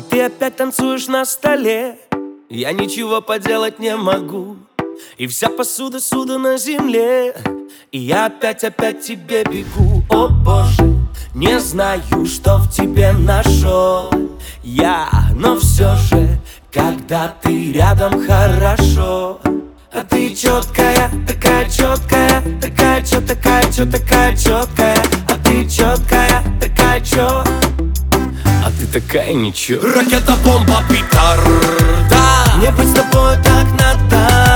ты опять танцуешь на столе. Я ничего поделать не могу. И вся посуда суда на земле. И я опять-опять тебе бегу. О боже, не знаю, что в тебе нашел Я, но все же, когда ты рядом хорошо. А ты четкая, такая четкая, такая чё, такая чё, такая четкая, а ты четкая, такая чё, а такая ничего. Ракета, бомба, петарда Мне быть с тобой так надо.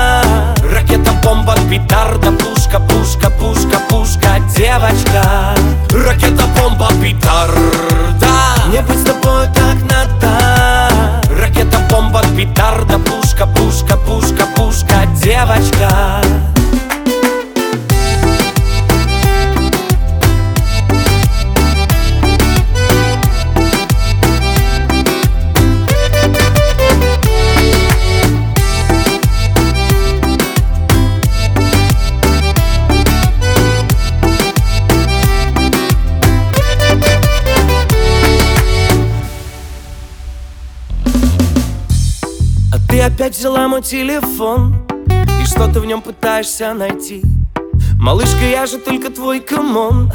Опять взяла мой телефон. И что ты в нем пытаешься найти. Малышка, я же только твой come on.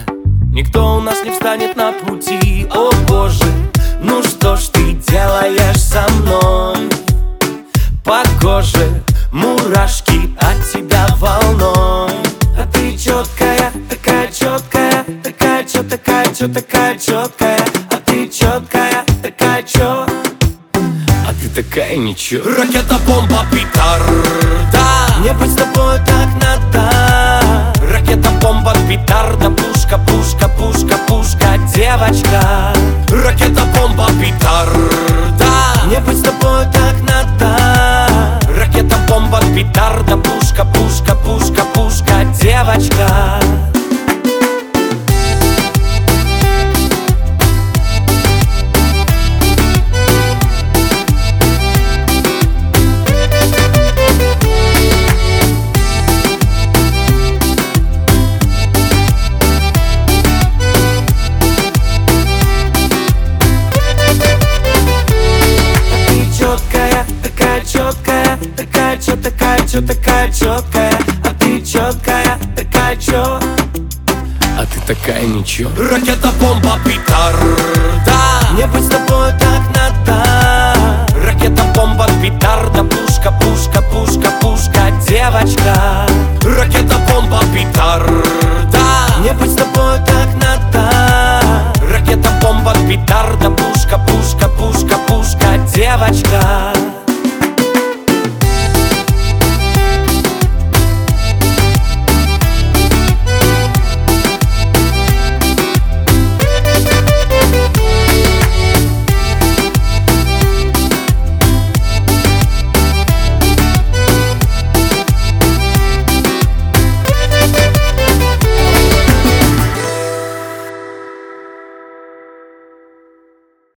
Никто у нас не встанет на пути. О боже, ну что ж ты делаешь со мной? По коже мурашки от тебя волной. А ты четкая, такая четкая Такая чё, такая чё, такая четкая А ты четкая, такая чё а ты такая ничего. Ракета, бомба, петарда Мне быть с тобой так надо. Ракета, бомба, петарда Пушка, чё, такая четкая А ты четкая, такая чё? А ты такая ничего. Ракета, бомба, петарда. Мне быть с тобой так